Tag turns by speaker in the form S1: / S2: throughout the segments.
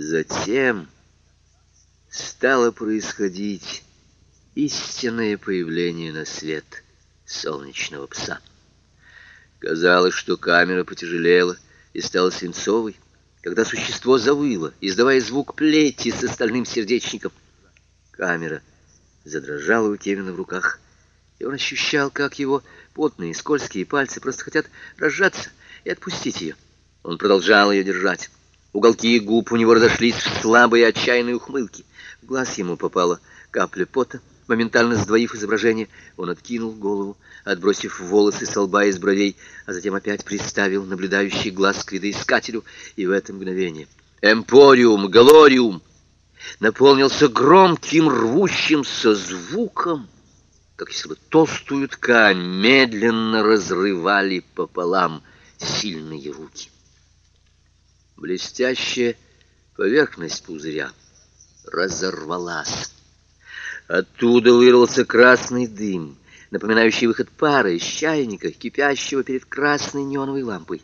S1: Затем стало происходить истинное появление на свет солнечного пса. Казалось, что камера потяжелела и стала свинцовой, когда существо завыло, издавая звук плети с остальным сердечником. Камера задрожала у Кевина в руках, и он ощущал, как его потные скользкие пальцы просто хотят разжаться и отпустить ее. Он продолжал ее держать. Уголки губ у него разошлись в слабые отчаянные ухмылки. В глаз ему попала капля пота. Моментально сдвоив изображение, он откинул голову, отбросив волосы с лба и бровей, а затем опять приставил наблюдающий глаз к видоискателю, и в это мгновение «Эмпориум! Галориум!» наполнился громким рвущимся звуком, как если бы толстую ткань медленно разрывали пополам сильные руки. Блестящая поверхность пузыря разорвалась. Оттуда вырвался красный дым, напоминающий выход пара из чайника, кипящего перед красной неоновой лампой.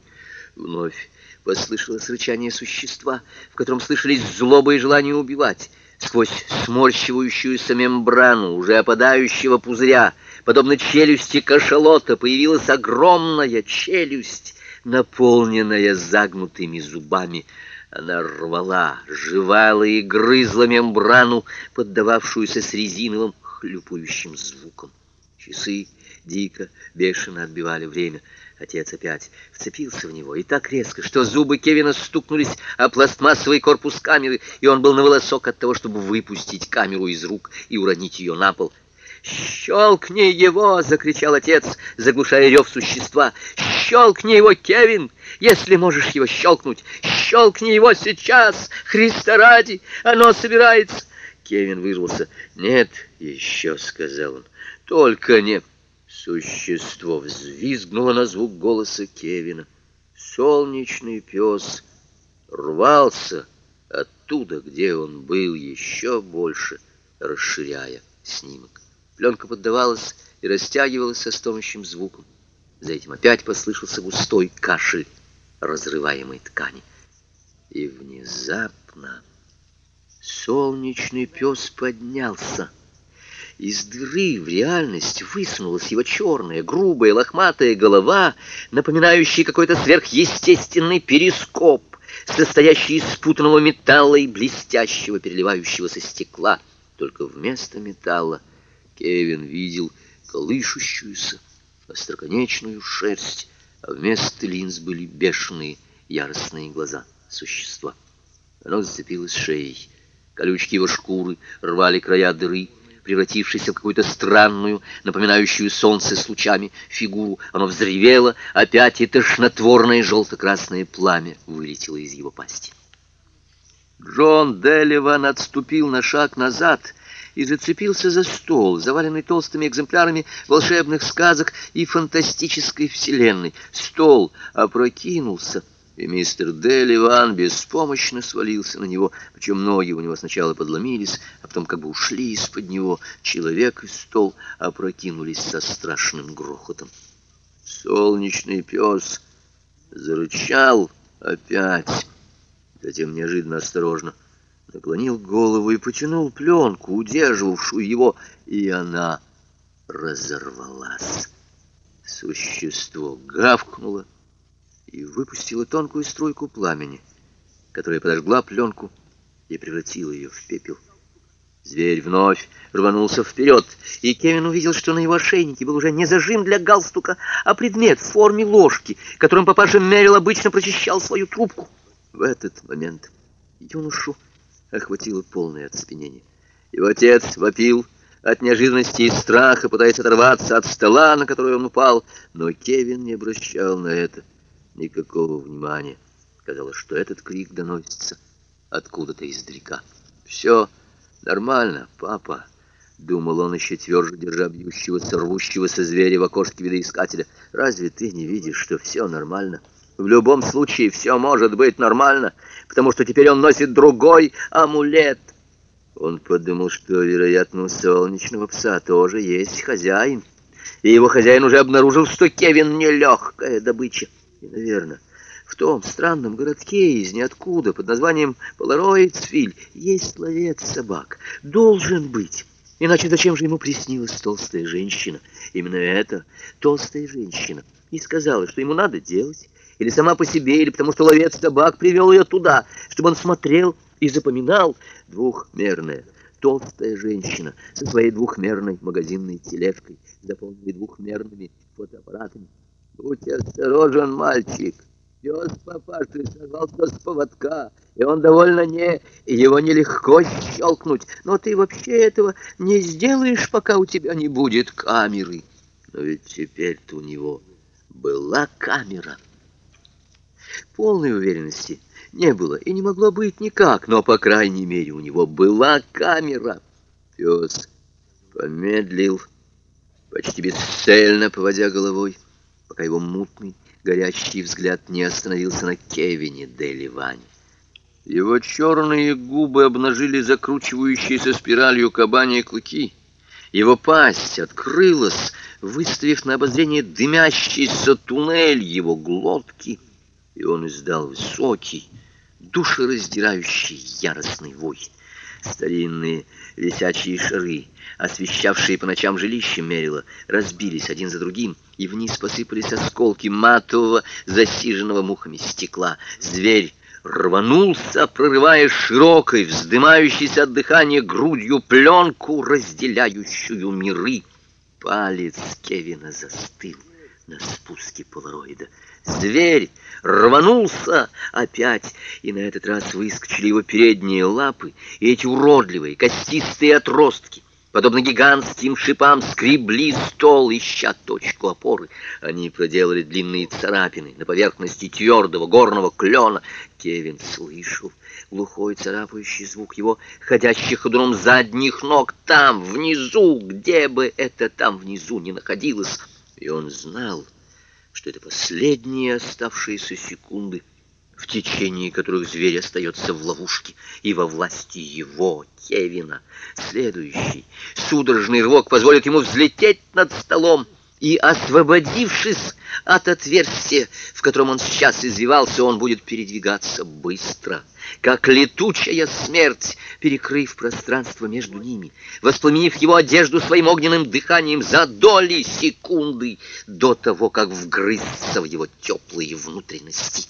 S1: Вновь послышалось рычание существа, в котором слышались злоба и желание убивать. Сквозь сморщивающуюся мембрану уже опадающего пузыря, подобно челюсти кашалота, появилась огромная челюсть, наполненная загнутыми зубами. Она рвала, жевала и грызла мембрану, поддававшуюся с резиновым хлюпающим звуком. Часы дико, бешено отбивали время. Отец опять вцепился в него, и так резко, что зубы Кевина стукнулись о пластмассовый корпус камеры, и он был на волосок от того, чтобы выпустить камеру из рук и уронить ее на пол. «Щелкни его!» — закричал отец, заглушая рев существа. «Щелкни его, Кевин, если можешь его щелкнуть! Щелкни его сейчас! Христа ради! Оно собирается!» Кевин вырвался. «Нет еще», — сказал он, — «только не...» Существо взвизгнуло на звук голоса Кевина. Солнечный пес рвался оттуда, где он был, еще больше расширяя снимок. Пленка поддавалась и растягивалась со стонущим звуком. За этим опять послышался густой кашель разрываемой ткани. И внезапно солнечный пес поднялся. Из дыры в реальность высунулась его черная, грубая, лохматая голова, напоминающая какой-то сверхъестественный перископ, состоящий из спутанного металла и блестящего переливающегося стекла. Только вместо металла — Кевин видел колышущуюся, остроконечную шерсть, а вместо линз были бешеные, яростные глаза существа. Оно зацепилось шеей. Колючки его шкуры рвали края дыры, превратившись в какую-то странную, напоминающую солнце с лучами, фигуру. Оно взревело, опять и тошнотворное желто-красное пламя вылетело из его пасти. Джон Делливан отступил на шаг назад — и зацепился за стол, заваленный толстыми экземплярами волшебных сказок и фантастической вселенной. Стол опрокинулся, и мистер Делливан беспомощно свалился на него, причем ноги у него сначала подломились, а потом как бы ушли из-под него. Человек и стол опрокинулись со страшным грохотом. Солнечный пес зарычал опять, затем неожиданно осторожно наклонил голову и потянул пленку, удерживавшую его, и она разорвалась. Существо гавкнуло и выпустило тонкую струйку пламени, которая подожгла пленку и превратила ее в пепел. Зверь вновь рванулся вперед, и Кевин увидел, что на его ошейнике был уже не зажим для галстука, а предмет в форме ложки, которым папаша Мерил обычно прочищал свою трубку. В этот момент юношу охватило полное оцепенение. Его отец вопил от неожиданности и страха, пытаясь оторваться от стола, на который он упал, но Кевин не обращал на это никакого внимания. Казалось, что этот крик доносится откуда-то издалека. «Все нормально, папа», — думал он еще тверже, держа бьющегося, рвущегося зверя в окошке видоискателя. «Разве ты не видишь, что все нормально?» В любом случае все может быть нормально, потому что теперь он носит другой амулет. Он подумал, что, вероятно, у солнечного пса тоже есть хозяин. И его хозяин уже обнаружил, что Кевин нелегкая добыча. И, наверное, в том странном городке из ниоткуда под названием Полароидсвиль есть ловец собак. Должен быть. Иначе зачем же ему приснилась толстая женщина? Именно эта толстая женщина и сказала, что ему надо делать, или сама по себе, или потому что ловец собак привел ее туда, чтобы он смотрел и запоминал двухмерное. Толстая женщина со своей двухмерной магазинной тележкой, заполненной двухмерными фотоаппаратами. Будь осторожен, мальчик. Пес папаши сорвался с поводка, и он довольно не... его нелегко щелкнуть. Но ты вообще этого не сделаешь, пока у тебя не будет камеры. Но ведь теперь-то у него была камера. Полной уверенности не было и не могло быть никак, но, по крайней мере, у него была камера. Пес помедлил, почти бесцельно поводя головой, пока его мутный, горячий взгляд не остановился на Кевине де Ливане. Его черные губы обнажили закручивающиеся спиралью кабани клыки. Его пасть открылась, выставив на обозрение дымящийся туннель его глотки, и он издал высокий, душераздирающий яростный вой. Старинные висячие шары, освещавшие по ночам жилище Мерила, разбились один за другим, и вниз посыпались осколки матового, засиженного мухами стекла. Зверь рванулся, прорывая широкой, вздымающейся от дыхания грудью пленку, разделяющую миры. Палец Кевина застыл на спуске полароида. Зверь рванулся опять, и на этот раз выскочили его передние лапы, и эти уродливые костистые отростки, подобно гигантским шипам, скребли стол, ища точку опоры. Они проделали длинные царапины на поверхности твердого горного клена. Кевин слышал глухой царапающий звук его ходящих ходуном задних ног там, внизу, где бы это там внизу ни находилось. И он знал, что это последние оставшиеся секунды, в течение которых зверь остается в ловушке и во власти его, Кевина. Следующий судорожный рывок позволит ему взлететь над столом, и, освободившись от отверстия, в котором он сейчас извивался, он будет передвигаться быстро, как летучая смерть, перекрыв пространство между ними, воспламенив его одежду своим огненным дыханием за доли секунды до того, как вгрызться в его теплые внутренности.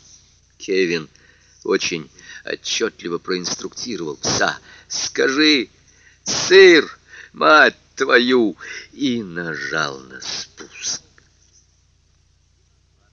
S1: Кевин очень отчетливо проинструктировал пса. «Скажи, сыр, мать твою!» и нажал на спину.